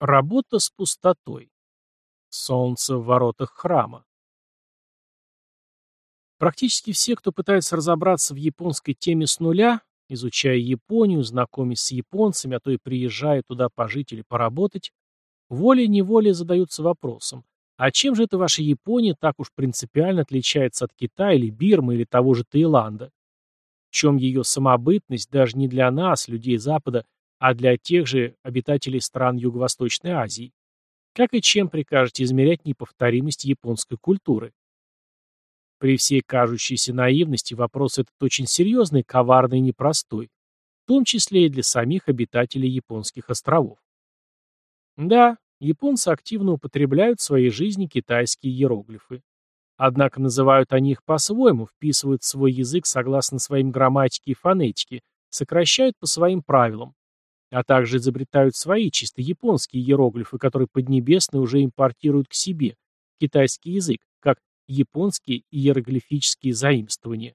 Работа с пустотой. Солнце в воротах храма. Практически все, кто пытается разобраться в японской теме с нуля, изучая Японию, знакомясь с японцами, а то и приезжая туда пожить или поработать, волей-неволей задаются вопросом, а чем же эта ваша Япония так уж принципиально отличается от Китая или Бирмы или того же Таиланда? В чем ее самобытность даже не для нас, людей Запада, а для тех же обитателей стран Юго-Восточной Азии? Как и чем прикажете измерять неповторимость японской культуры? При всей кажущейся наивности вопрос этот очень серьезный, коварный и непростой, в том числе и для самих обитателей японских островов. Да, японцы активно употребляют в своей жизни китайские иероглифы. Однако называют они их по-своему, вписывают в свой язык согласно своим грамматике и фонетике, сокращают по своим правилам, а также изобретают свои чисто японские иероглифы, которые Поднебесные уже импортируют к себе, китайский язык, как японские иероглифические заимствования.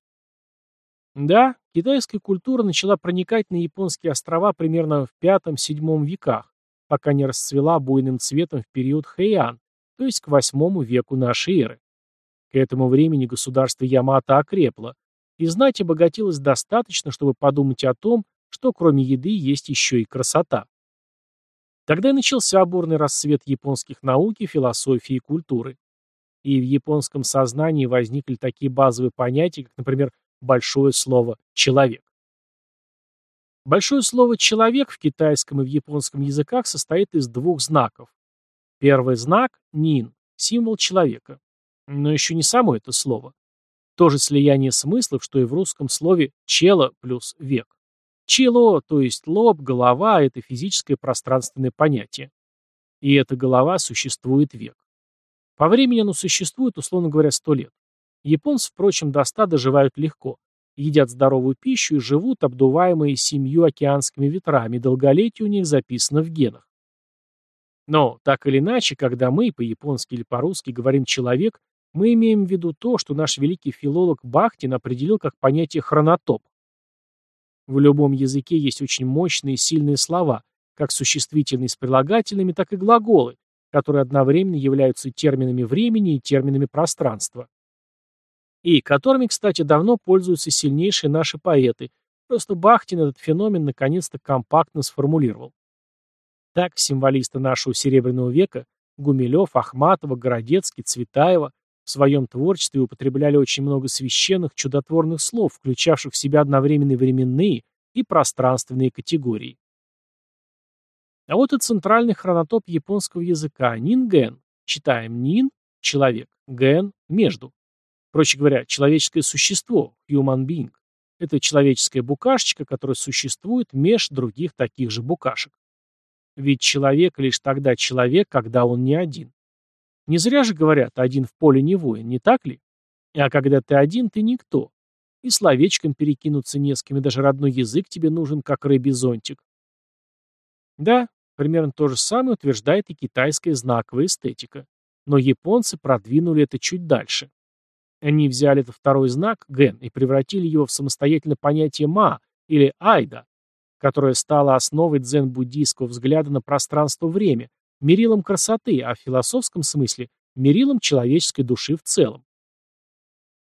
Да, китайская культура начала проникать на японские острова примерно в V-VII веках, пока не расцвела буйным цветом в период Хэйан, то есть к VIII веку нашей эры. К этому времени государство Ямато окрепло, и знать обогатилось достаточно, чтобы подумать о том, что кроме еды есть еще и красота. Тогда и начался бурный рассвет японских науки, философии и культуры. И в японском сознании возникли такие базовые понятия, как, например, большое слово «человек». Большое слово «человек» в китайском и в японском языках состоит из двух знаков. Первый знак – нин, символ человека. Но еще не само это слово. То же слияние смыслов, что и в русском слове «чело» плюс «век». Чело, то есть лоб, голова – это физическое пространственное понятие. И эта голова существует век. По времени оно существует, условно говоря, сто лет. Японцы, впрочем, до ста доживают легко. Едят здоровую пищу и живут, обдуваемые семью океанскими ветрами, долголетие у них записано в генах. Но, так или иначе, когда мы, по-японски или по-русски, говорим «человек», мы имеем в виду то, что наш великий филолог Бахтин определил как понятие «хронотоп». В любом языке есть очень мощные и сильные слова, как существительные с прилагательными, так и глаголы, которые одновременно являются терминами времени и терминами пространства. И которыми, кстати, давно пользуются сильнейшие наши поэты, просто Бахтин этот феномен наконец-то компактно сформулировал. Так символисты нашего Серебряного века Гумилев, Ахматова, Городецкий, Цветаева в своем творчестве употребляли очень много священных, чудотворных слов, включавших в себя одновременно временные и пространственные категории. А вот и центральный хронотоп японского языка – нин-ген. Читаем нин – человек, ген – между. Проще говоря, человеческое существо – human being. Это человеческая букашечка, которая существует меж других таких же букашек. Ведь человек лишь тогда человек, когда он не один. Не зря же говорят, один в поле не воин, не так ли? А когда ты один, ты никто. И словечком перекинуться не с кем, и даже родной язык тебе нужен, как рыбий зонтик. Да, примерно то же самое утверждает и китайская знаковая эстетика. Но японцы продвинули это чуть дальше. Они взяли этот второй знак, ген, и превратили его в самостоятельное понятие ма, или айда, которое стало основой дзен-буддийского взгляда на пространство-время, мерилом красоты, а в философском смысле – мерилом человеческой души в целом.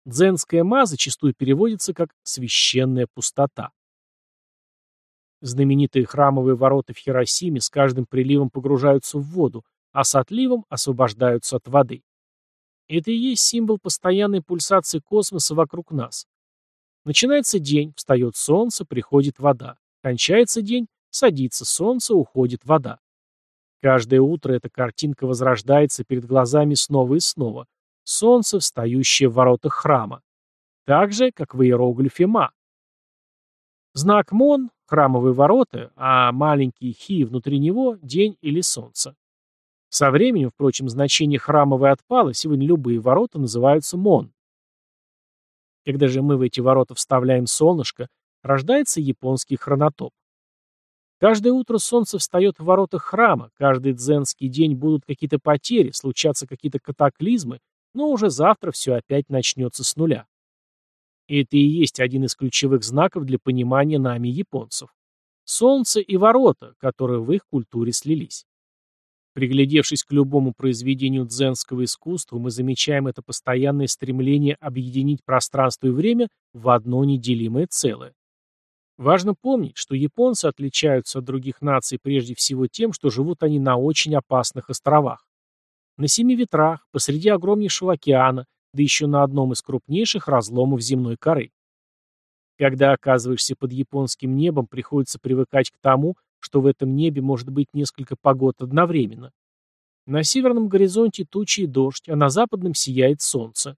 Дзенская ма зачастую переводится как «священная пустота». Знаменитые храмовые ворота в Хиросиме с каждым приливом погружаются в воду, а с отливом освобождаются от воды. Это и есть символ постоянной пульсации космоса вокруг нас. Начинается день, встает солнце, приходит вода. Кончается день, садится солнце, уходит вода. Каждое утро эта картинка возрождается перед глазами снова и снова. Солнце, встающее в воротах храма. Так же, как в иероглифе Ма. Знак Мон – храмовые ворота, а маленький Хи внутри него – день или солнце. Со временем, впрочем, значение храмовой отпало, сегодня любые ворота называются Мон. Когда же мы в эти ворота вставляем солнышко, рождается японский хронотоп. Каждое утро солнце встает в воротах храма, каждый дзенский день будут какие-то потери, случатся какие-то катаклизмы, но уже завтра все опять начнется с нуля. И это и есть один из ключевых знаков для понимания нами японцев. Солнце и ворота, которые в их культуре слились. Приглядевшись к любому произведению дзенского искусства, мы замечаем это постоянное стремление объединить пространство и время в одно неделимое целое. Важно помнить, что японцы отличаются от других наций прежде всего тем, что живут они на очень опасных островах. На семи ветрах, посреди огромнейшего океана, да еще на одном из крупнейших разломов земной коры. Когда оказываешься под японским небом, приходится привыкать к тому, что в этом небе может быть несколько погод одновременно. На северном горизонте тучи и дождь, а на западном сияет солнце.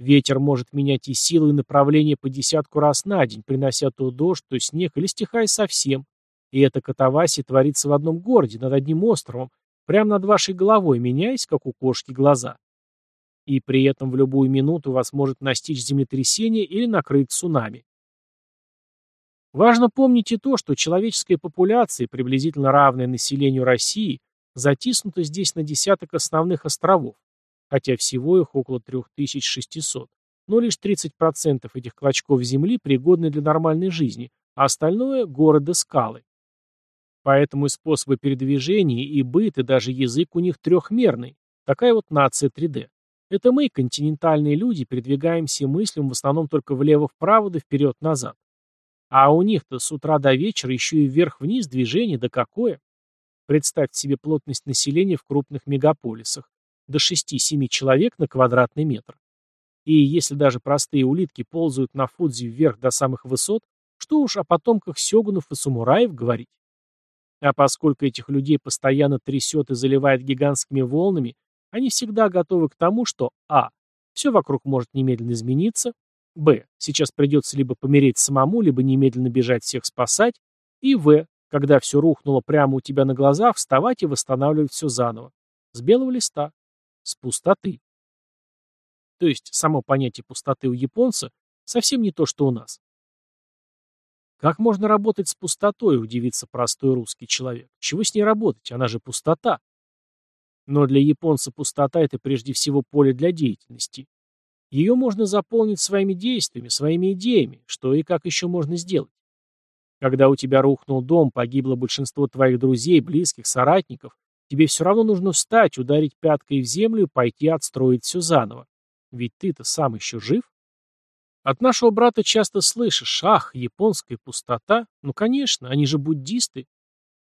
Ветер может менять и силу, и направление по десятку раз на день, принося то дождь, то снег или стихая совсем. И эта катавасия творится в одном городе, над одним островом, прямо над вашей головой, меняясь, как у кошки, глаза. И при этом в любую минуту вас может настичь землетрясение или накрыть цунами. Важно помнить и то, что человеческая популяция, приблизительно равная населению России, затиснута здесь на десяток основных островов, хотя всего их около 3600, но лишь 30% этих клочков земли пригодны для нормальной жизни, а остальное – города скалы. Поэтому и способы передвижения, и быт, и даже язык у них трехмерный. Такая вот нация 3D. Это мы, континентальные люди, передвигаемся мыслям в основном только влево-вправо да вперед-назад. А у них-то с утра до вечера еще и вверх-вниз движение, да какое. Представьте себе плотность населения в крупных мегаполисах. До 6-7 человек на квадратный метр. И если даже простые улитки ползают на Фудзи вверх до самых высот, что уж о потомках сёгунов и самураев говорить. А поскольку этих людей постоянно трясет и заливает гигантскими волнами, они всегда готовы к тому, что а. Все вокруг может немедленно измениться, Б. Сейчас придется либо помереть самому, либо немедленно бежать всех спасать. И В. Когда все рухнуло прямо у тебя на глазах, вставать и восстанавливать все заново. С белого листа. С пустоты. То есть само понятие пустоты у японца совсем не то, что у нас. Как можно работать с пустотой, удивится простой русский человек. Чего с ней работать? Она же пустота. Но для японца пустота – это прежде всего поле для деятельности. Ее можно заполнить своими действиями, своими идеями, что и как еще можно сделать. Когда у тебя рухнул дом, погибло большинство твоих друзей, близких, соратников, тебе все равно нужно встать, ударить пяткой в землю и пойти отстроить все заново. Ведь ты-то сам еще жив. От нашего брата часто слышишь, ах, японская пустота. Ну, конечно, они же буддисты.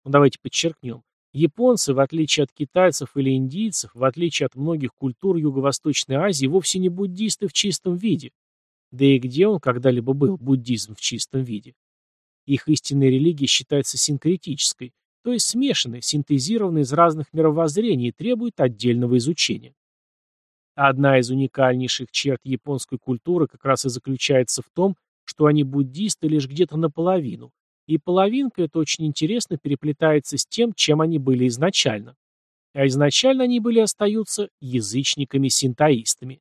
Ну, давайте подчеркнем. Японцы, в отличие от китайцев или индийцев, в отличие от многих культур Юго-Восточной Азии, вовсе не буддисты в чистом виде. Да и где он когда-либо был, буддизм в чистом виде? Их истинная религия считается синкретической, то есть смешанной, синтезированной из разных мировоззрений и требует отдельного изучения. Одна из уникальнейших черт японской культуры как раз и заключается в том, что они буддисты лишь где-то наполовину, и половинка это очень интересно переплетается с тем, чем они были изначально. А изначально они были остаются язычниками-синтоистами.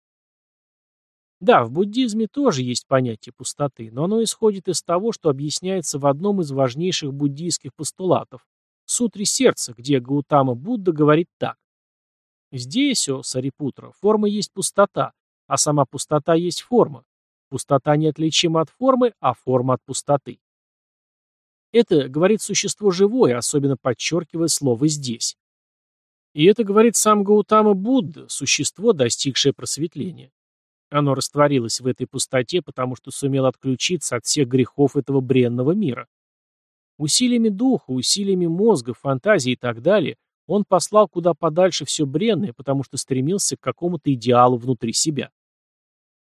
Да, в буддизме тоже есть понятие пустоты, но оно исходит из того, что объясняется в одном из важнейших буддийских постулатов – Сутре сердца, где Гаутама Будда говорит так. Здесь, о Сарипутра, форма есть пустота, а сама пустота есть форма. Пустота неотличима от формы, а форма от пустоты. Это говорит существо живое, особенно подчеркивая слово «здесь». И это говорит сам Гаутама Будда, существо, достигшее просветления. Оно растворилось в этой пустоте, потому что сумело отключиться от всех грехов этого бренного мира. Усилиями духа, усилиями мозга, фантазии и так далее он послал куда подальше все бренное, потому что стремился к какому-то идеалу внутри себя.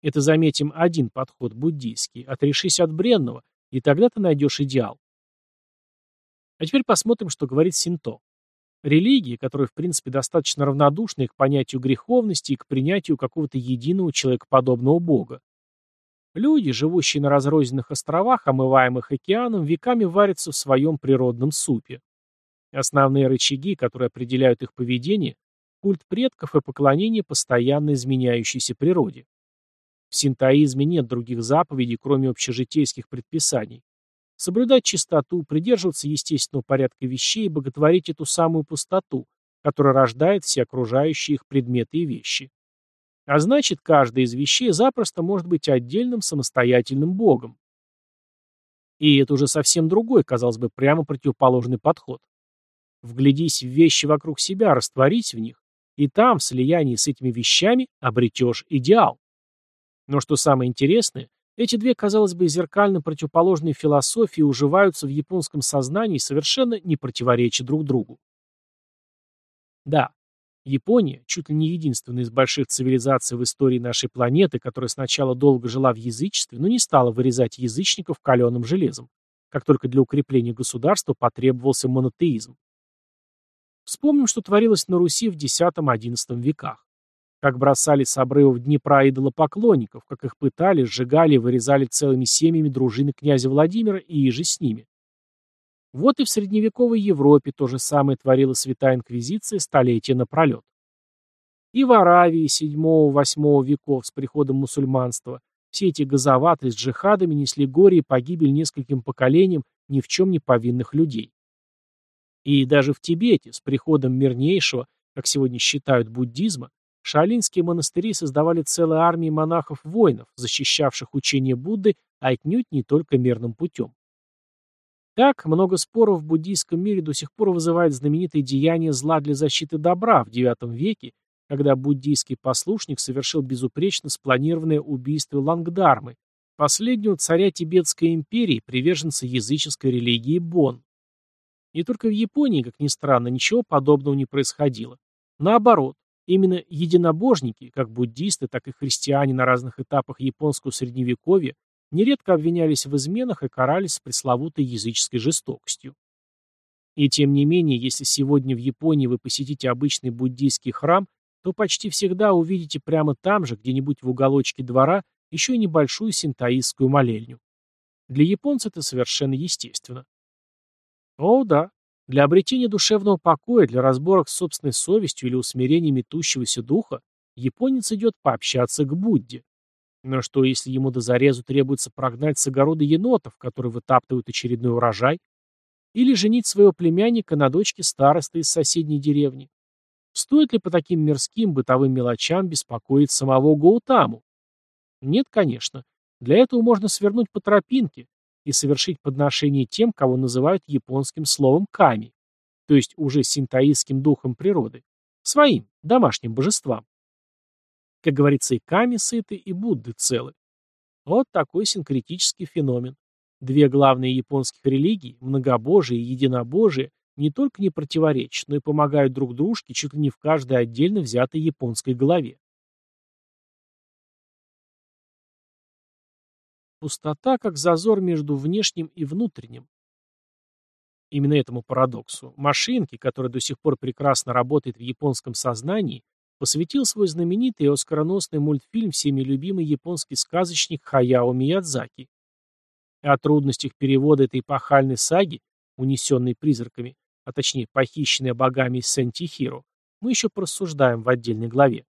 Это, заметим, один подход буддийский. Отрешись от бренного, и тогда ты найдешь идеал. А теперь посмотрим, что говорит Синто. Религия, которая, в принципе, достаточно равнодушна к понятию греховности и к принятию какого-то единого человекоподобного бога. Люди, живущие на разрозненных островах, омываемых океаном, веками варятся в своем природном супе. Основные рычаги, которые определяют их поведение – культ предков и поклонение постоянно изменяющейся природе. В синтоизме нет других заповедей, кроме общежитейских предписаний соблюдать чистоту, придерживаться естественного порядка вещей и боготворить эту самую пустоту, которая рождает все окружающие их предметы и вещи. А значит, каждая из вещей запросто может быть отдельным самостоятельным богом. И это уже совсем другой, казалось бы, прямо противоположный подход. Вглядись в вещи вокруг себя, растворись в них, и там, в слиянии с этими вещами, обретешь идеал. Но что самое интересное, эти две, казалось бы, зеркально противоположные философии уживаются в японском сознании совершенно не противореча друг другу. Да, Япония, чуть ли не единственная из больших цивилизаций в истории нашей планеты, которая сначала долго жила в язычестве, но не стала вырезать язычников каленым железом, как только для укрепления государства потребовался монотеизм. Вспомним, что творилось на Руси в X-XI веках. Как бросали с обрывов Днепра идолопоклонников, как их пытали, сжигали вырезали целыми семьями дружины князя Владимира и иже с ними. Вот и в средневековой Европе то же самое творила Святая Инквизиция столетия напролет. И в Аравии VII-VIII веков с приходом мусульманства все эти газоваты с джихадами несли горе и погибель нескольким поколениям ни в чем не повинных людей. И даже в Тибете с приходом мирнейшего, как сегодня считают, буддизма, Шаолинские монастыри создавали целые армии монахов-воинов, защищавших учение Будды отнюдь не только мирным путем. Так, много споров в буддийском мире до сих пор вызывает знаменитое деяние зла для защиты добра в IX веке, когда буддийский послушник совершил безупречно спланированное убийство Лангдармы, последнего царя Тибетской империи, приверженца языческой религии Бон. И только в Японии, как ни странно, ничего подобного не происходило. Наоборот, Именно единобожники, как буддисты, так и христиане на разных этапах японского средневековья, нередко обвинялись в изменах и карались с пресловутой языческой жестокостью. И тем не менее, если сегодня в Японии вы посетите обычный буддийский храм, то почти всегда увидите прямо там же, где-нибудь в уголочке двора, еще и небольшую синтоистскую молельню. Для японца это совершенно естественно. О, да, для обретения душевного покоя, для разборок с собственной совестью или усмирения метущегося духа японец идет пообщаться к Будде. Но что, если ему до зарезу требуется прогнать с огорода енотов, которые вытаптывают очередной урожай? Или женить своего племянника на дочке старосты из соседней деревни? Стоит ли по таким мирским бытовым мелочам беспокоить самого Гоутаму? Нет, конечно. Для этого можно свернуть по тропинке, и совершить подношение тем, кого называют японским словом ками, то есть уже синтоистским духом природы, своим, домашним божествам. Как говорится, и ками сыты, и Будды целы. Вот такой синкретический феномен. Две главные японских религии, многобожие и единобожие, не только не противоречат, но и помогают друг дружке чуть ли не в каждой отдельно взятой японской голове. Пустота, как зазор между внешним и внутренним. Именно этому парадоксу Машинки, который до сих пор прекрасно работает в японском сознании, посвятил свой знаменитый и оскароносный мультфильм всеми любимый японский сказочник Хаяо Миядзаки. О трудностях перевода этой эпохальной саги, унесенной призраками, а точнее похищенной богами из Сентихиро, мы еще порассуждаем в отдельной главе.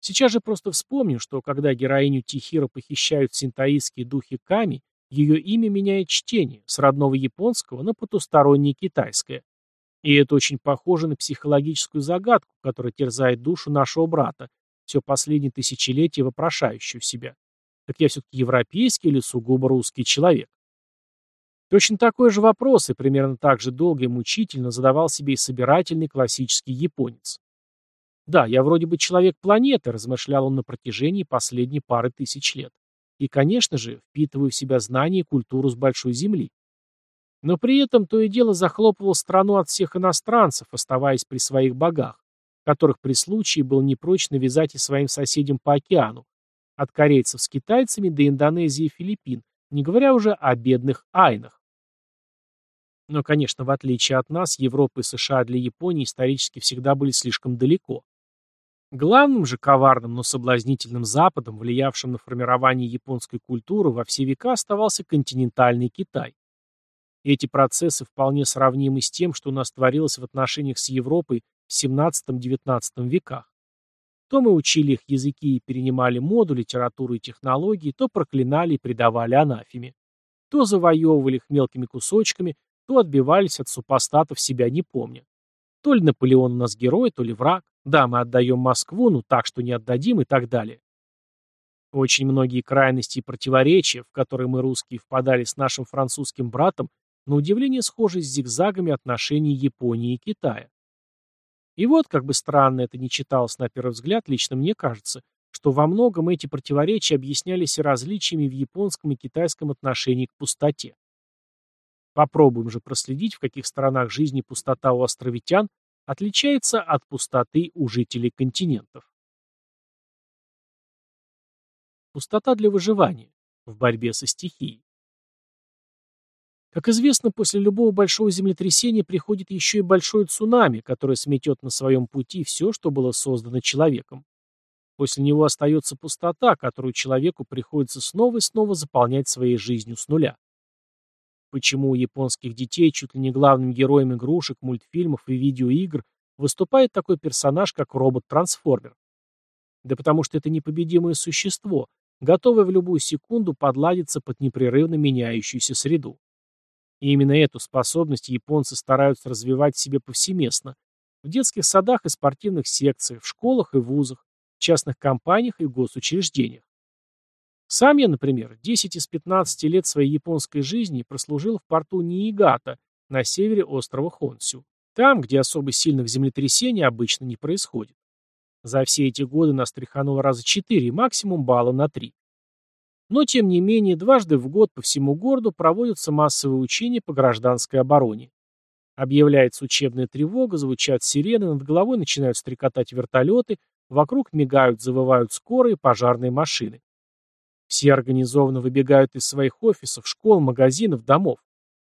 Сейчас же просто вспомним, что когда героиню Тихира похищают синтаистские духи Ками, ее имя меняет чтение с родного японского на потустороннее китайское. И это очень похоже на психологическую загадку, которая терзает душу нашего брата, все последнее тысячелетие вопрошающего себя. Так я все-таки европейский или сугубо русский человек? Точно такой же вопрос и примерно так же долго и мучительно задавал себе и собирательный классический японец. Да, я вроде бы человек планеты, размышлял он на протяжении последней пары тысяч лет. И, конечно же, впитываю в себя знания и культуру с большой земли. Но при этом то и дело захлопывал страну от всех иностранцев, оставаясь при своих богах, которых при случае был не прочь навязать и своим соседям по океану, от корейцев с китайцами до Индонезии и Филиппин, не говоря уже о бедных айнах. Но, конечно, в отличие от нас, Европа и США для Японии исторически всегда были слишком далеко. Главным же коварным, но соблазнительным Западом, влиявшим на формирование японской культуры, во все века оставался континентальный Китай. Эти процессы вполне сравнимы с тем, что у нас творилось в отношениях с Европой в XVII-XIX веках. То мы учили их языки и перенимали моду, литературу и технологии, то проклинали и предавали анафеме. То завоевывали их мелкими кусочками, то отбивались от супостатов себя не помня. То ли Наполеон у нас герой, то ли враг. Да, мы отдаем Москву, ну так, что не отдадим и так далее. Очень многие крайности и противоречия, в которые мы, русские, впадали с нашим французским братом, на удивление схожий с зигзагами отношений Японии и Китая. И вот, как бы странно это ни читалось на первый взгляд, лично мне кажется, что во многом эти противоречия объяснялись различиями в японском и китайском отношении к пустоте. Попробуем же проследить, в каких сторонах жизни пустота у островитян отличается от пустоты у жителей континентов. Пустота для выживания в борьбе со стихией. Как известно, после любого большого землетрясения приходит еще и большое цунами, которое сметет на своем пути все, что было создано человеком. После него остается пустота, которую человеку приходится снова и снова заполнять своей жизнью с нуля. Почему у японских детей чуть ли не главным героем игрушек, мультфильмов и видеоигр выступает такой персонаж, как робот-трансформер? Да потому что это непобедимое существо, готовое в любую секунду подладиться под непрерывно меняющуюся среду. И именно эту способность японцы стараются развивать в себе повсеместно. В детских садах и спортивных секциях, в школах и вузах, в частных компаниях и госучреждениях. Сам я, например, 10 из 15 лет своей японской жизни прослужил в порту Ниигата на севере острова Хонсю, там, где особо сильных землетрясений обычно не происходит. За все эти годы нас тряхануло раза 4, максимум балла на 3. Но, тем не менее, дважды в год по всему городу проводятся массовые учения по гражданской обороне. Объявляется учебная тревога, звучат сирены, над головой начинают стрекотать вертолеты, вокруг мигают, завывают скорые пожарные машины. Все организованно выбегают из своих офисов, школ, магазинов, домов.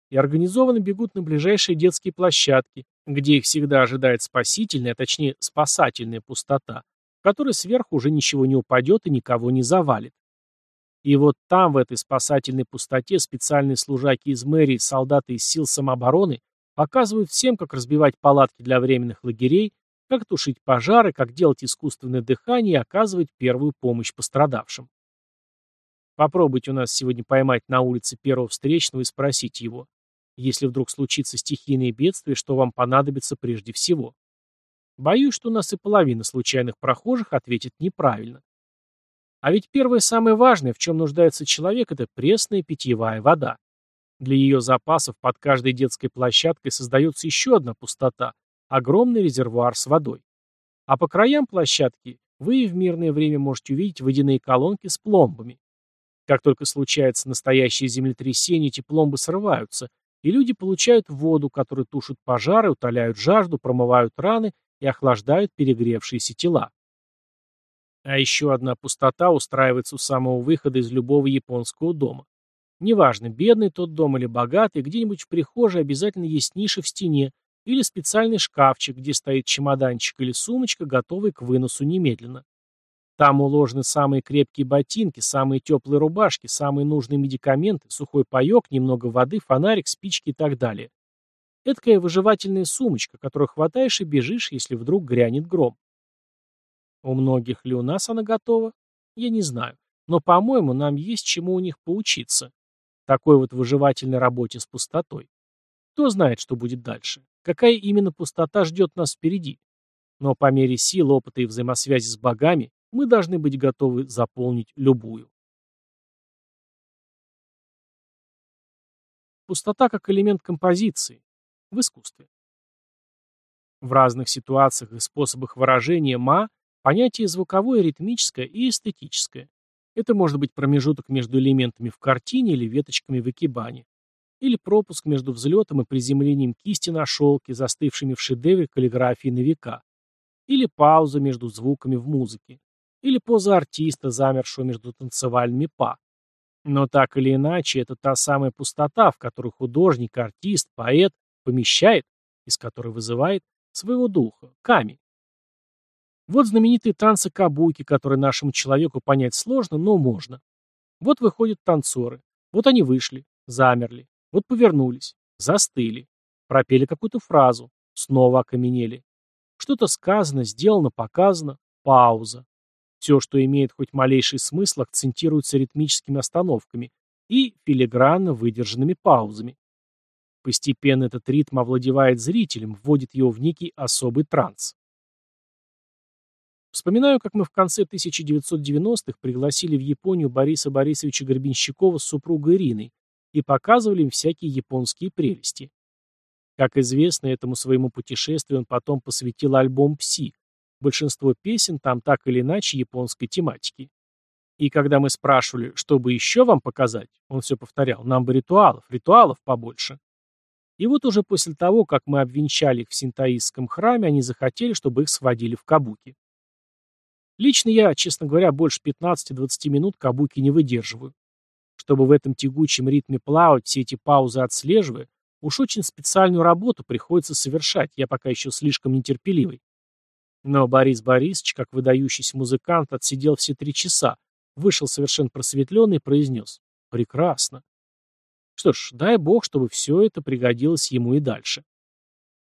И организованно бегут на ближайшие детские площадки, где их всегда ожидает спасительная, а точнее спасательная пустота, в которой сверху уже ничего не упадет и никого не завалит. И вот там, в этой спасательной пустоте, специальные служаки из мэрии, солдаты из сил самообороны показывают всем, как разбивать палатки для временных лагерей, как тушить пожары, как делать искусственное дыхание и оказывать первую помощь пострадавшим. Попробуйте у нас сегодня поймать на улице первого встречного и спросить его, если вдруг случится стихийное бедствие, что вам понадобится прежде всего. Боюсь, что у нас и половина случайных прохожих ответит неправильно. А ведь первое самое важное, в чем нуждается человек, это пресная питьевая вода. Для ее запасов под каждой детской площадкой создается еще одна пустота – огромный резервуар с водой. А по краям площадки вы и в мирное время можете увидеть водяные колонки с пломбами. Как только случается настоящее землетрясение, эти пломбы срываются, и люди получают воду, которая тушит пожары, утоляют жажду, промывают раны и охлаждают перегревшиеся тела. А еще одна пустота устраивается у самого выхода из любого японского дома. Неважно, бедный тот дом или богатый, где-нибудь в прихожей обязательно есть ниша в стене или специальный шкафчик, где стоит чемоданчик или сумочка, готовый к выносу немедленно. Там уложены самые крепкие ботинки, самые теплые рубашки, самые нужные медикаменты, сухой паек, немного воды, фонарик, спички и так далее. Эдакая выживательная сумочка, которую хватаешь и бежишь, если вдруг грянет гром. У многих ли у нас она готова? Я не знаю. Но, по-моему, нам есть чему у них поучиться. Такой вот выживательной работе с пустотой. Кто знает, что будет дальше? Какая именно пустота ждет нас впереди? Но по мере сил, опыта и взаимосвязи с богами мы должны быть готовы заполнить любую. Пустота как элемент композиции в искусстве. В разных ситуациях и способах выражения ма Понятие звуковое, ритмическое и эстетическое. Это может быть промежуток между элементами в картине или веточками в экибане. Или пропуск между взлетом и приземлением кисти на шелке, застывшими в шедевре каллиграфии на века. Или пауза между звуками в музыке. Или поза артиста, замершего между танцевальными па. Но так или иначе, это та самая пустота, в которую художник, артист, поэт помещает, из которой вызывает своего духа, ками. Вот знаменитые танцы кабуки, которые нашему человеку понять сложно, но можно. Вот выходят танцоры. Вот они вышли, замерли. Вот повернулись, застыли. Пропели какую-то фразу, снова окаменели. Что-то сказано, сделано, показано. Пауза. Все, что имеет хоть малейший смысл, акцентируется ритмическими остановками и филигранно выдержанными паузами. Постепенно этот ритм овладевает зрителем, вводит его в некий особый транс. Вспоминаю, как мы в конце 1990-х пригласили в Японию Бориса Борисовича Гребенщикова с супругой Ириной и показывали им всякие японские прелести. Как известно, этому своему путешествию он потом посвятил альбом «Пси». Большинство песен там так или иначе японской тематики. И когда мы спрашивали, что бы еще вам показать, он все повторял, нам бы ритуалов, ритуалов побольше. И вот уже после того, как мы обвенчали их в синтаистском храме, они захотели, чтобы их сводили в кабуки. Лично я, честно говоря, больше 15-20 минут кабуки не выдерживаю. Чтобы в этом тягучем ритме плавать, все эти паузы отслеживая, уж очень специальную работу приходится совершать, я пока еще слишком нетерпеливый. Но Борис Борисович, как выдающийся музыкант, отсидел все три часа, вышел совершенно просветленный и произнес «Прекрасно». Что ж, дай бог, чтобы все это пригодилось ему и дальше.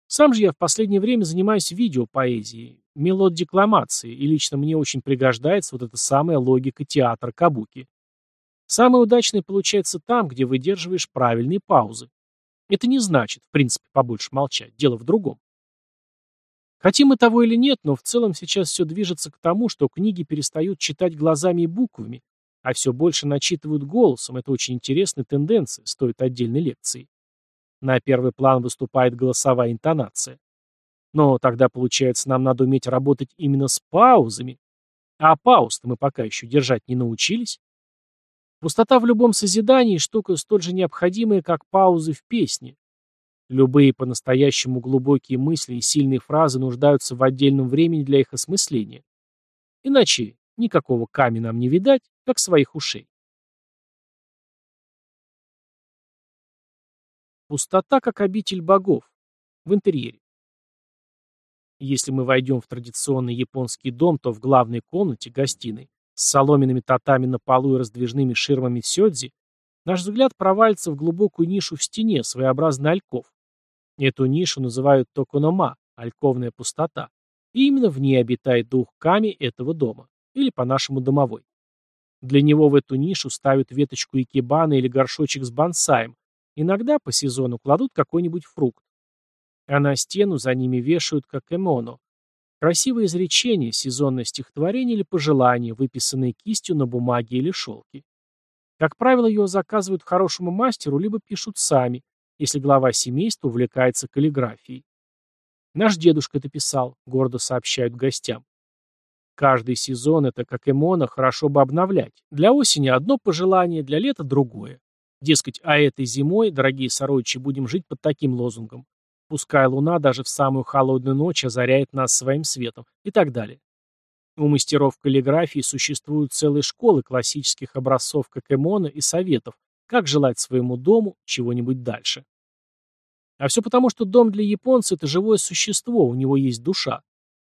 Сам же я в последнее время занимаюсь видеопоэзией, мелоддекламацией, и лично мне очень пригождается вот эта самая логика театра кабуки. Самое удачное получается там, где выдерживаешь правильные паузы. Это не значит, в принципе, побольше молчать, дело в другом. Хотим мы того или нет, но в целом сейчас все движется к тому, что книги перестают читать глазами и буквами, а все больше начитывают голосом. Это очень интересная тенденция, стоит отдельной лекции. На первый план выступает голосовая интонация. Но тогда, получается, нам надо уметь работать именно с паузами. А пауз-то мы пока еще держать не научились. Пустота в любом созидании – штука столь же необходимая, как паузы в песне. Любые по-настоящему глубокие мысли и сильные фразы нуждаются в отдельном времени для их осмысления. Иначе никакого камня нам не видать, как своих ушей. Пустота, как обитель богов. В интерьере. Если мы войдем в традиционный японский дом, то в главной комнате, гостиной, с соломенными татами на полу и раздвижными ширмами сёдзи, наш взгляд провалится в глубокую нишу в стене, своеобразный альков. Эту нишу называют токонома, альковная пустота, и именно в ней обитает дух Ками этого дома, или по-нашему домовой. Для него в эту нишу ставят веточку икебана или горшочек с бонсаем, иногда по сезону кладут какой-нибудь фрукт. А на стену за ними вешают как эмоно. Красивое изречение, сезонное стихотворение или пожелание, выписанное кистью на бумаге или шелке. Как правило, его заказывают хорошему мастеру, либо пишут сами, если глава семейства увлекается каллиграфией. Наш дедушка это писал, гордо сообщают гостям. Каждый сезон это, как эмона, хорошо бы обновлять. Для осени одно пожелание, для лета другое. Дескать, а этой зимой, дорогие сородичи, будем жить под таким лозунгом. Пускай луна даже в самую холодную ночь озаряет нас своим светом и так далее. У мастеров каллиграфии существуют целые школы классических образцов Кокемона и советов, как желать своему дому чего-нибудь дальше? А все потому, что дом для японца – это живое существо, у него есть душа,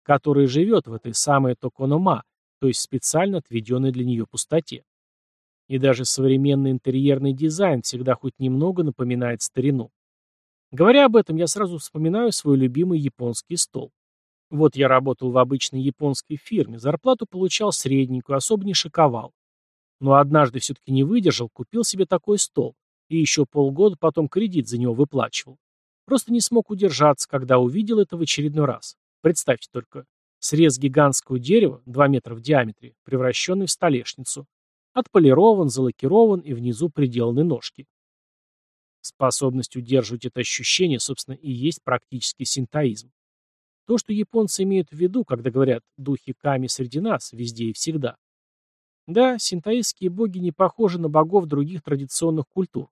которая живет в этой самой токонома, то есть специально отведенной для нее пустоте. И даже современный интерьерный дизайн всегда хоть немного напоминает старину. Говоря об этом, я сразу вспоминаю свой любимый японский стол. Вот я работал в обычной японской фирме, зарплату получал средненькую, особо не шиковал. Но однажды все-таки не выдержал, купил себе такой стол. И еще полгода потом кредит за него выплачивал. Просто не смог удержаться, когда увидел это в очередной раз. Представьте только. Срез гигантского дерева, 2 метра в диаметре, превращенный в столешницу. Отполирован, залакирован и внизу приделаны ножки. Способность удерживать это ощущение, собственно, и есть практический синтоизм. То, что японцы имеют в виду, когда говорят «духи Ками среди нас, везде и всегда», да, синтоистские боги не похожи на богов других традиционных культур.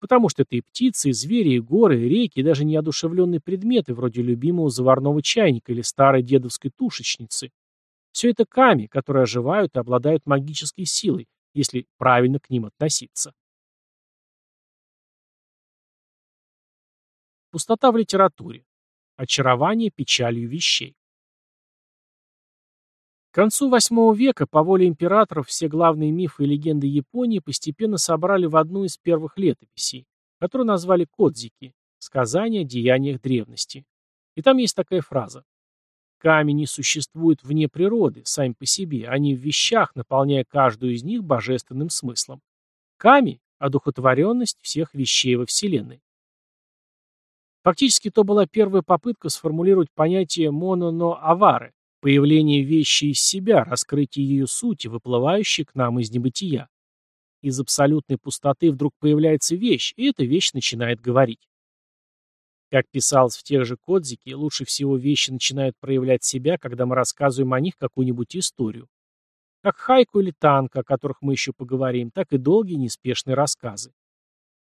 Потому что это и птицы, и звери, и горы, и реки, и даже неодушевленные предметы, вроде любимого заварного чайника или старой дедовской тушечницы. Все это ками, которые оживают и обладают магической силой, если правильно к ним относиться. Пустота в литературе. Очарование печалью вещей. К концу VIII века по воле императоров все главные мифы и легенды Японии постепенно собрали в одну из первых летописей, которую назвали Кодзики – «Сказания о деяниях древности». И там есть такая фраза. Камни существуют вне природы, сами по себе, они в вещах, наполняя каждую из них божественным смыслом. Ками – одухотворенность всех вещей во Вселенной. Фактически то была первая попытка сформулировать понятие моно-но-авары, Появление вещи из себя, раскрытие ее сути, выплывающей к нам из небытия. Из абсолютной пустоты вдруг появляется вещь, и эта вещь начинает говорить. Как писалось в тех же Кодзике, лучше всего вещи начинают проявлять себя, когда мы рассказываем о них какую-нибудь историю. Как хайку или танка, о которых мы еще поговорим, так и долгие неспешные рассказы.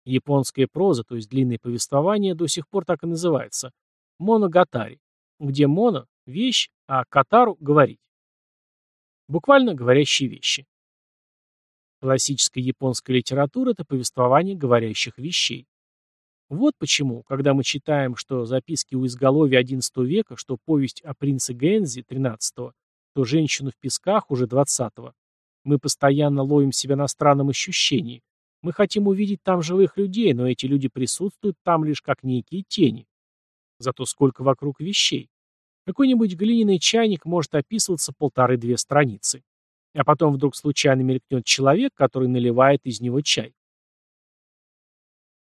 Японская проза, то есть длинное повествование, до сих пор так и называется – моногатари, где моно – вещь, а катару – говорить. Буквально говорящие вещи. Классическая японская литература – это повествование говорящих вещей. Вот почему, когда мы читаем, что записки у изголовья XI века, что повесть о принце Гензи XIII, то женщину в песках уже XX, мы постоянно ловим себя на странном ощущении. Мы хотим увидеть там живых людей, но эти люди присутствуют там лишь как некие тени. Зато сколько вокруг вещей. Какой-нибудь глиняный чайник может описываться полторы-две страницы. А потом вдруг случайно мелькнет человек, который наливает из него чай.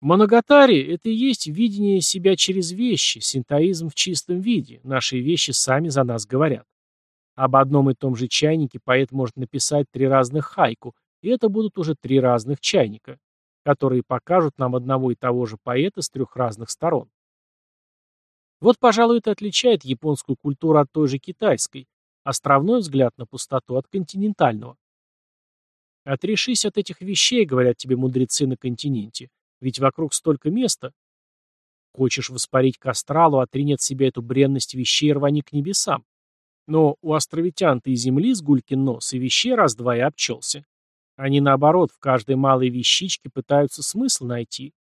Моногатари – это и есть видение себя через вещи, синтоизм в чистом виде. Наши вещи сами за нас говорят. Об одном и том же чайнике поэт может написать три разных хайку, и это будут уже три разных чайника, которые покажут нам одного и того же поэта с трех разных сторон. Вот, пожалуй, это отличает японскую культуру от той же китайской, островной взгляд на пустоту от континентального. Отрешись от этих вещей, говорят тебе мудрецы на континенте, ведь вокруг столько места. Хочешь воспарить к астралу, отринь от себя эту бренность вещей и рвани к небесам. Но у островитян-то и земли с гулькин нос, и вещей раз-два и обчелся. Они, наоборот, в каждой малой вещичке пытаются смысл найти.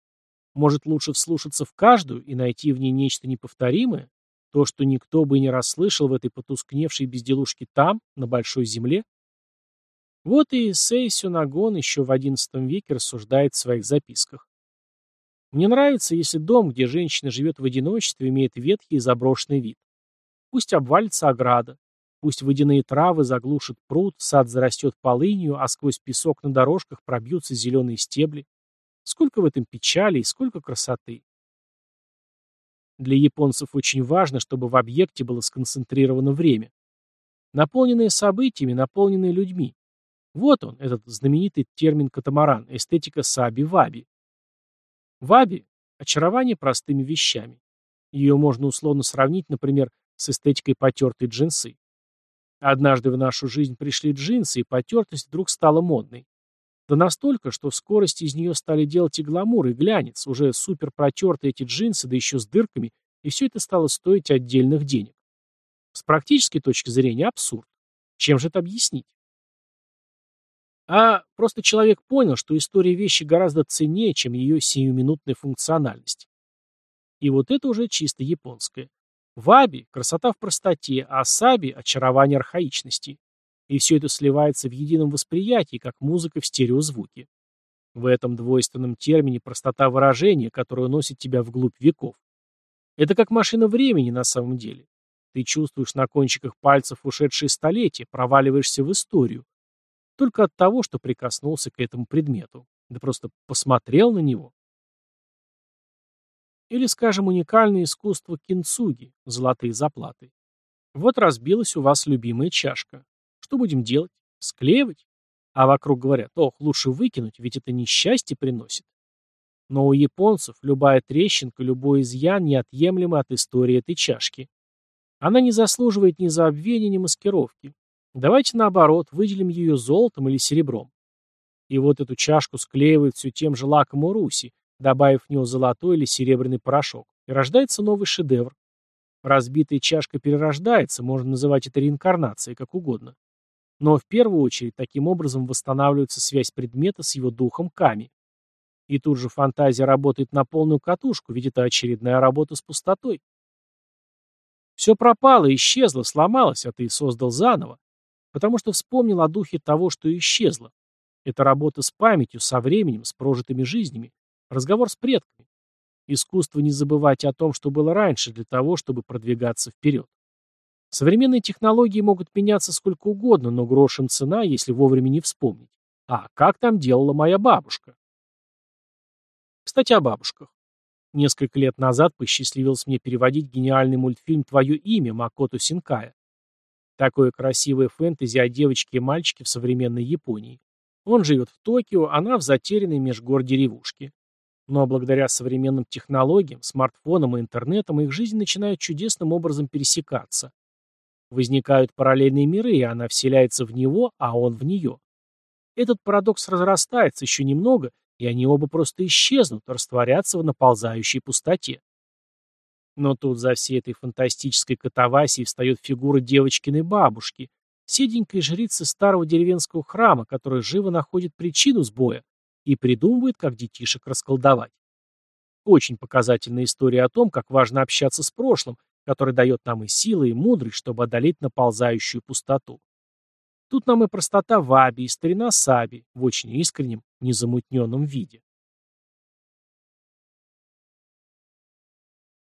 Может, лучше вслушаться в каждую и найти в ней нечто неповторимое? То, что никто бы не расслышал в этой потускневшей безделушке там, на большой земле? Вот и Сей Сюнагон еще в XI веке рассуждает в своих записках. Мне нравится, если дом, где женщина живет в одиночестве, имеет ветхий и заброшенный вид. Пусть обвалится ограда, пусть водяные травы заглушат пруд, сад зарастет полынью, а сквозь песок на дорожках пробьются зеленые стебли. Сколько в этом печали и сколько красоты. Для японцев очень важно, чтобы в объекте было сконцентрировано время. Наполненное событиями, наполненное людьми. Вот он, этот знаменитый термин катамаран, эстетика саби-ваби. Ваби – очарование простыми вещами. Ее можно условно сравнить, например, с эстетикой потертой джинсы. Однажды в нашу жизнь пришли джинсы, и потертость вдруг стала модной. Да настолько, что в скорости из нее стали делать и гламур, и глянец, уже супер протертые эти джинсы, да еще с дырками, и все это стало стоить отдельных денег. С практической точки зрения абсурд. Чем же это объяснить? А просто человек понял, что история вещи гораздо ценнее, чем ее сиюминутная функциональность. И вот это уже чисто японское. Ваби – красота в простоте, а саби – очарование архаичности. И все это сливается в едином восприятии, как музыка в стереозвуке. В этом двойственном термине простота выражения, которая уносит тебя вглубь веков. Это как машина времени на самом деле. Ты чувствуешь на кончиках пальцев ушедшие столетия, проваливаешься в историю, только от того, что прикоснулся к этому предмету. Да просто посмотрел на него. Или, скажем, уникальное искусство кинцуги, золотые заплаты. Вот разбилась у вас любимая чашка. Что будем делать? Склеивать? А вокруг говорят, ох, лучше выкинуть, ведь это несчастье приносит. Но у японцев любая трещинка, любой изъян неотъемлемы от истории этой чашки. Она не заслуживает ни забвения, ни маскировки. Давайте наоборот, выделим ее золотом или серебром. И вот эту чашку склеивают все тем же лаком Уруси, добавив в нее золотой или серебряный порошок. И рождается новый шедевр. Разбитая чашка перерождается, можно называть это реинкарнацией, как угодно. Но в первую очередь таким образом восстанавливается связь предмета с его духом Ками. И тут же фантазия работает на полную катушку, ведь это очередная работа с пустотой. Все пропало, исчезло, сломалось, а ты создал заново. Потому что вспомнил о духе того, что исчезло. Это работа с памятью, со временем, с прожитыми жизнями. Разговор с предками. Искусство не забывать о том, что было раньше, для того, чтобы продвигаться вперед. Современные технологии могут меняться сколько угодно, но грошем цена, если вовремя не вспомнить. А как там делала моя бабушка? Кстати, о бабушках. Несколько лет назад посчастливилось мне переводить гениальный мультфильм «Твое имя» Макото Синкая. Такое красивое фэнтези о девочке и мальчике в современной Японии. Он живет в Токио, она в затерянной межгор-деревушке. Но благодаря современным технологиям, смартфонам и интернетам их жизнь начинает чудесным образом пересекаться. Возникают параллельные миры, и она вселяется в него, а он в нее. Этот парадокс разрастается еще немного, и они оба просто исчезнут, растворятся в наползающей пустоте. Но тут за всей этой фантастической катавасией встает фигура девочкиной бабушки, седенькой жрицы старого деревенского храма, которая живо находит причину сбоя и придумывает, как детишек расколдовать. Очень показательная история о том, как важно общаться с прошлым, который дает нам и силы, и мудрость, чтобы одолеть наползающую пустоту. Тут нам и простота Ваби, и старина Саби в очень искреннем, незамутненном виде.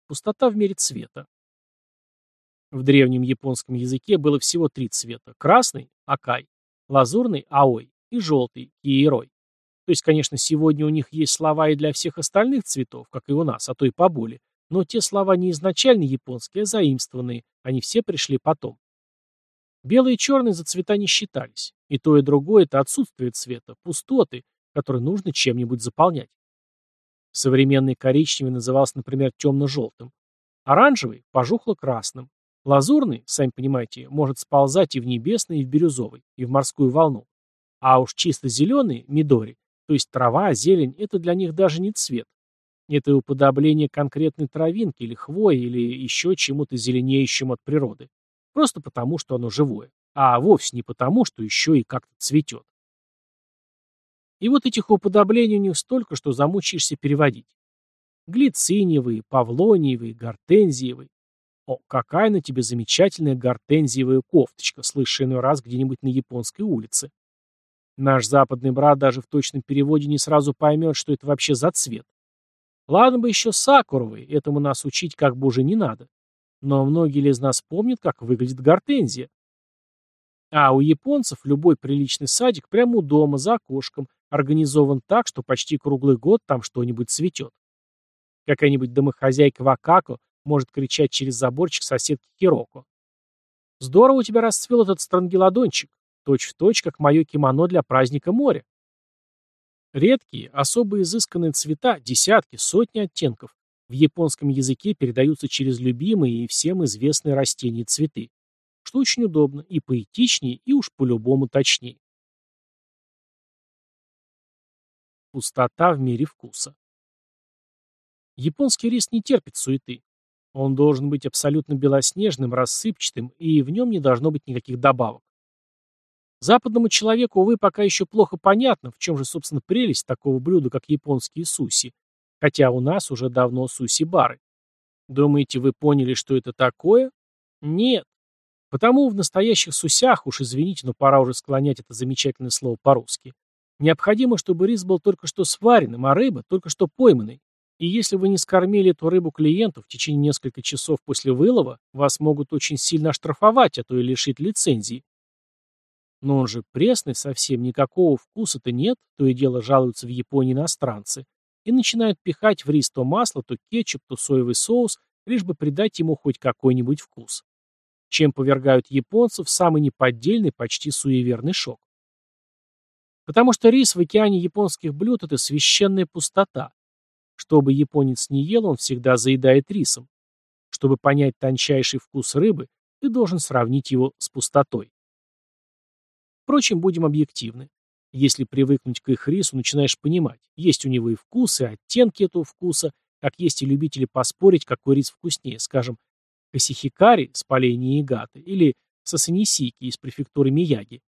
Пустота в мире цвета. В древнем японском языке было всего три цвета. Красный – акай, лазурный – аой и желтый – киерой. То есть, конечно, сегодня у них есть слова и для всех остальных цветов, как и у нас, а то и поболее. Но те слова не изначально японские, а заимствованные, они все пришли потом. Белый и черный за цвета не считались. И то, и другое – это отсутствие цвета, пустоты, которые нужно чем-нибудь заполнять. Современный коричневый назывался, например, темно-желтым. Оранжевый – пожухло-красным. Лазурный, сами понимаете, может сползать и в небесный, и в бирюзовый, и в морскую волну. А уж чисто зеленый – мидори, то есть трава, зелень – это для них даже не цвет. Это уподобление конкретной травинки или хвои, или еще чему-то зеленеющему от природы. Просто потому, что оно живое. А вовсе не потому, что еще и как-то цветет. И вот этих уподоблений у них столько, что замучаешься переводить. Глициниевые, павлониевые, гортензиевые. О, какая на тебе замечательная гортензиевая кофточка, слышишь иной раз где-нибудь на японской улице. Наш западный брат даже в точном переводе не сразу поймет, что это вообще за цвет. Ладно бы еще сакуровый, этому нас учить как бы уже не надо. Но многие ли из нас помнят, как выглядит гортензия? А у японцев любой приличный садик прямо у дома, за окошком, организован так, что почти круглый год там что-нибудь цветет. Какая-нибудь домохозяйка Вакако может кричать через заборчик соседки Хироко. Здорово у тебя расцвел этот странгеладончик, точь в точь, как мое кимоно для праздника моря. Редкие, особо изысканные цвета, десятки, сотни оттенков, в японском языке передаются через любимые и всем известные растения и цветы, что очень удобно, и поэтичнее, и уж по-любому точнее. Пустота в мире вкуса. Японский рис не терпит суеты. Он должен быть абсолютно белоснежным, рассыпчатым, и в нем не должно быть никаких добавок. Западному человеку, увы, пока еще плохо понятно, в чем же, собственно, прелесть такого блюда, как японские суси, Хотя у нас уже давно суси-бары. Думаете, вы поняли, что это такое? Нет. Потому в настоящих сусях, уж извините, но пора уже склонять это замечательное слово по-русски, необходимо, чтобы рис был только что сваренным, а рыба только что пойманной. И если вы не скормили эту рыбу клиенту в течение нескольких часов после вылова, вас могут очень сильно оштрафовать, а то и лишить лицензии. Но он же пресный, совсем никакого вкуса-то нет, то и дело жалуются в Японии иностранцы и начинают пихать в рис то масло, то кетчуп, то соевый соус, лишь бы придать ему хоть какой-нибудь вкус. Чем повергают японцев самый неподдельный, почти суеверный шок. Потому что рис в океане японских блюд – это священная пустота. Что бы японец не ел, он всегда заедает рисом. Чтобы понять тончайший вкус рыбы, ты должен сравнить его с пустотой. Впрочем, будем объективны. Если привыкнуть к их рису, начинаешь понимать, есть у него и вкусы, и оттенки этого вкуса, как есть и любители поспорить, какой рис вкуснее, скажем, касихикари с полей Ниигаты или сасанисики из префектуры Мияги.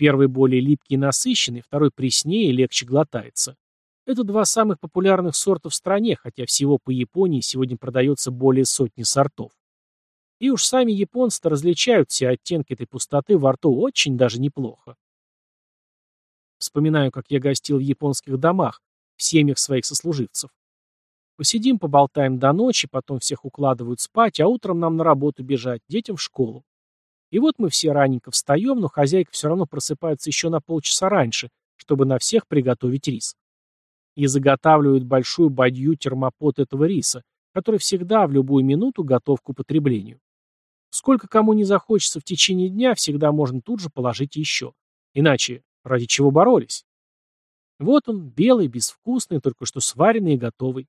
Первый более липкий и насыщенный, второй преснее и легче глотается. Это два самых популярных сорта в стране, хотя всего по Японии сегодня продается более сотни сортов. И уж сами японцы различают все оттенки этой пустоты во рту очень даже неплохо. Вспоминаю, как я гостил в японских домах, в семьях своих сослуживцев. Посидим, поболтаем до ночи, потом всех укладывают спать, а утром нам на работу бежать, детям в школу. И вот мы все раненько встаем, но хозяйка все равно просыпается еще на полчаса раньше, чтобы на всех приготовить рис. И заготавливают большую бадью термопот этого риса, который всегда в любую минуту готов к употреблению. Сколько кому не захочется в течение дня, всегда можно тут же положить еще. Иначе Ради чего боролись? Вот он, белый, безвкусный, только что сваренный и готовый.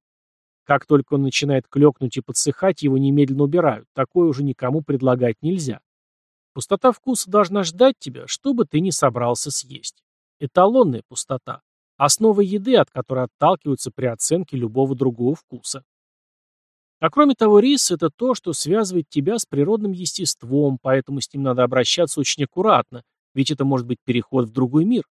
Как только он начинает клекнуть и подсыхать, его немедленно убирают. Такое уже никому предлагать нельзя. Пустота вкуса должна ждать тебя, что бы ты ни собрался съесть. Эталонная пустота. Основа еды, от которой отталкиваются при оценке любого другого вкуса. А кроме того, рис – это то, что связывает тебя с природным естеством, поэтому с ним надо обращаться очень аккуратно, ведь это может быть переход в другой мир.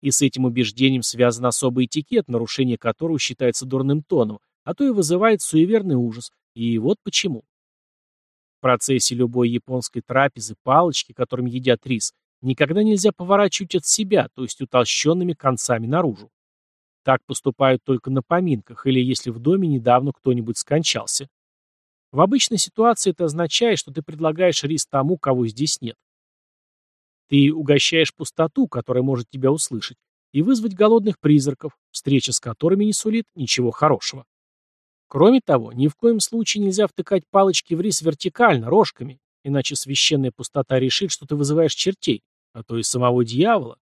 И с этим убеждением связан особый этикет, нарушение которого считается дурным тоном, а то и вызывает суеверный ужас. И вот почему. Процессе любой японской трапезы палочки, которыми едят рис, никогда нельзя поворачивать от себя, то есть утолщенными концами наружу. Так поступают только на поминках или если в доме недавно кто-нибудь скончался. В обычной ситуации это означает, что ты предлагаешь рис тому, кого здесь нет. Ты угощаешь пустоту, которая может тебя услышать, и вызвать голодных призраков, встреча с которыми не сулит ничего хорошего. Кроме того, ни в коем случае нельзя втыкать палочки в рис вертикально, рожками, иначе священная пустота решит, что ты вызываешь чертей, а то и самого дьявола.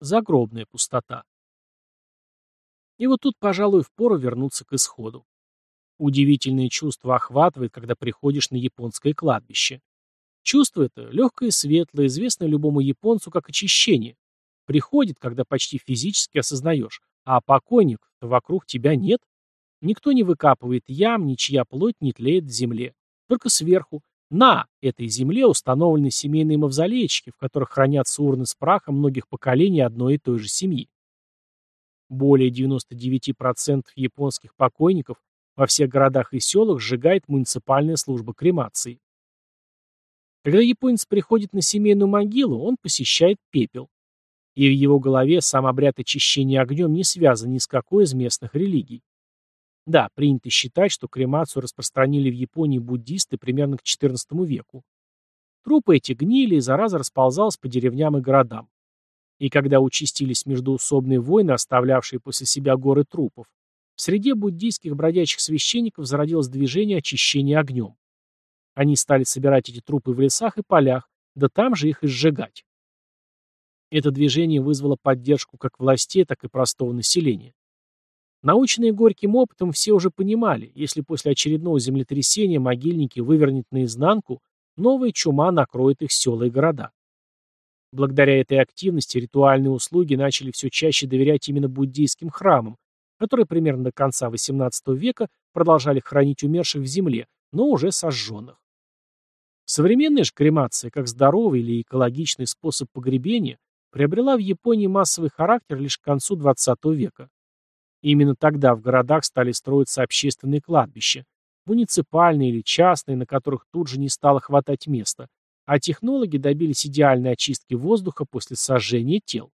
Загробная пустота. И вот тут, пожалуй, впору вернуться к исходу. Удивительное чувство охватывает, когда приходишь на японское кладбище. Чувство это, легкое и светлое, известное любому японцу как очищение. Приходит, когда почти физически осознаешь, а покойник вокруг тебя нет. Никто не выкапывает ям, ничья плоть не тлеет в земле. Только сверху, на этой земле установлены семейные мавзолейчики, в которых хранятся урны с прахом многих поколений одной и той же семьи. Более 99% японских покойников во всех городах и селах сжигает муниципальная служба кремации. Когда японец приходит на семейную могилу, он посещает пепел. И в его голове сам обряд очищения огнем не связан ни с какой из местных религий. Да, принято считать, что кремацию распространили в Японии буддисты примерно к XIV веку. Трупы эти гнили, и зараза расползалась по деревням и городам. И когда участились междуусобные войны, оставлявшие после себя горы трупов, в среде буддийских бродячих священников зародилось движение очищения огнем. Они стали собирать эти трупы в лесах и полях, да там же их и сжигать. Это движение вызвало поддержку как властей, так и простого населения. Наученные горьким опытом все уже понимали, если после очередного землетрясения могильники вывернет наизнанку, новая чума накроет их села и города. Благодаря этой активности ритуальные услуги начали все чаще доверять именно буддийским храмам, которые примерно до конца XVIII века продолжали хранить умерших в земле, но уже сожженных. Современная же кремация, как здоровый или экологичный способ погребения, приобрела в Японии массовый характер лишь к концу XX века. Именно тогда в городах стали строиться общественные кладбища, муниципальные или частные, на которых тут же не стало хватать места, а технологи добились идеальной очистки воздуха после сожжения тел.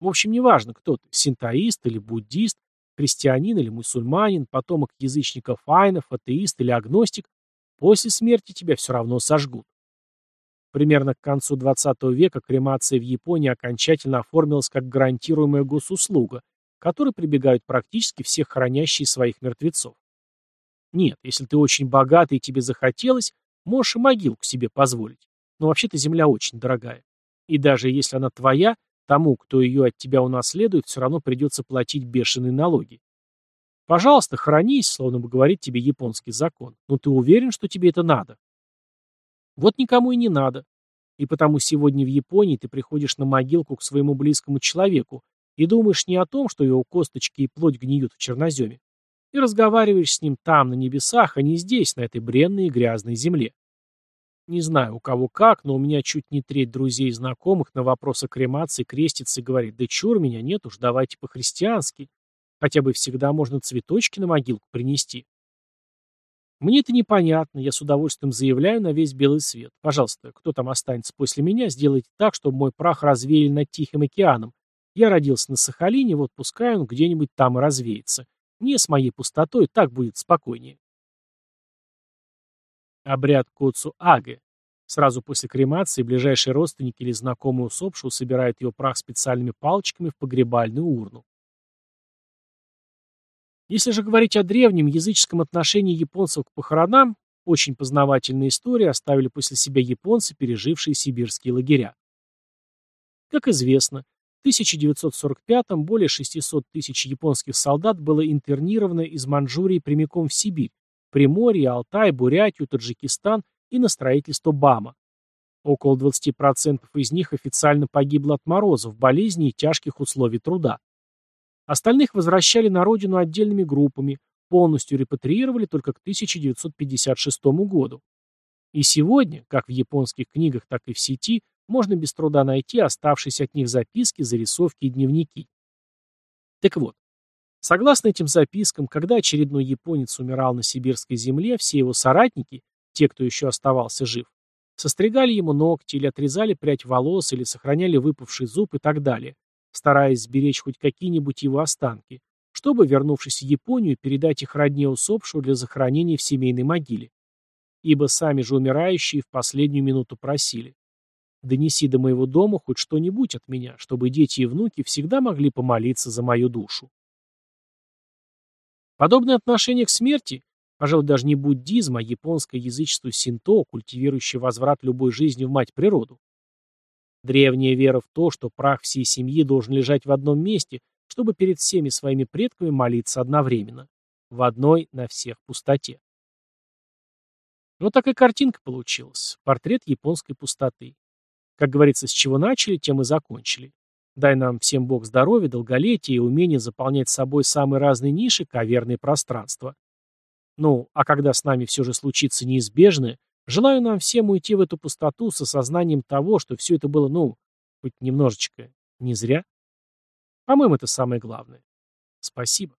В общем, неважно, кто ты, синтоист или буддист, христианин или мусульманин, потомок язычников айнов, атеист или агностик, После смерти тебя все равно сожгут. Примерно к концу XX века кремация в Японии окончательно оформилась как гарантируемая госуслуга, к которой прибегают практически все хранящие своих мертвецов. Нет, если ты очень богатый и тебе захотелось, можешь и могилку себе позволить. Но вообще-то земля очень дорогая. И даже если она твоя, тому, кто ее от тебя унаследует, все равно придется платить бешеные налоги. Пожалуйста, хранись, словно бы говорит тебе японский закон. Но ты уверен, что тебе это надо? Вот никому и не надо. И потому сегодня в Японии ты приходишь на могилку к своему близкому человеку и думаешь не о том, что его косточки и плоть гниют в черноземе, и разговариваешь с ним там, на небесах, а не здесь, на этой бренной и грязной земле. Не знаю, у кого как, но у меня чуть не треть друзей и знакомых на вопрос о кремации крестится и говорит, да чур меня нет уж, давайте по-христиански. Хотя бы всегда можно цветочки на могилку принести. Мне это непонятно, я с удовольствием заявляю на весь белый свет. Пожалуйста, кто там останется после меня, сделайте так, чтобы мой прах развеяли над Тихим океаном. Я родился на Сахалине, вот пускай он где-нибудь там и развеется. Мне с моей пустотой так будет спокойнее. Обряд Коцу Аге. Сразу после кремации ближайшие родственники или знакомые усопшего собирают его прах специальными палочками в погребальную урну. Если же говорить о древнем языческом отношении японцев к похоронам, Очень познавательные истории оставили после себя японцы, пережившие сибирские лагеря. Как известно, в 1945-м более 600 тысяч японских солдат было интернировано из Манчжурии прямиком в Сибирь, Приморье, Алтай, Бурятию, Таджикистан и на строительство БАМа. Около 20% из них официально погибло от морозов, болезней и тяжких условий труда. Остальных возвращали на родину отдельными группами, полностью репатриировали только к 1956 году. И сегодня, как в японских книгах, так и в сети, можно без труда найти оставшиеся от них записки, зарисовки и дневники. Так вот, согласно этим запискам, когда очередной японец умирал на сибирской земле, все его соратники, те, кто еще оставался жив, состригали ему ногти или отрезали прядь волос или сохраняли выпавший зуб и так далее, стараясь сберечь хоть какие-нибудь его останки, чтобы, вернувшись в Японию, передать их родне усопшего для захоронения в семейной могиле. Ибо сами же умирающие в последнюю минуту просили. «Донеси до моего дома хоть что-нибудь от меня, чтобы дети и внуки всегда могли помолиться за мою душу». Подобное отношение к смерти, пожалуй, даже не буддизм, а японское язычество синто, культивирующее возврат любой жизни в мать природу. Древняя вера в то, что прах всей семьи должен лежать в одном месте, чтобы перед всеми своими предками молиться одновременно. В одной на всех пустоте. Вот такая картинка получилась. Портрет японской пустоты. Как говорится, с чего начали, тем и закончили. Дай нам всем Бог здоровья, долголетия и умения заполнять собой самые разные ниши, каверные пространства. Ну, а когда с нами все же случится неизбежное, желаю нам всем уйти в эту пустоту с осознанием того, что все это было, ну, хоть немножечко не зря. По-моему, это самое главное. Спасибо.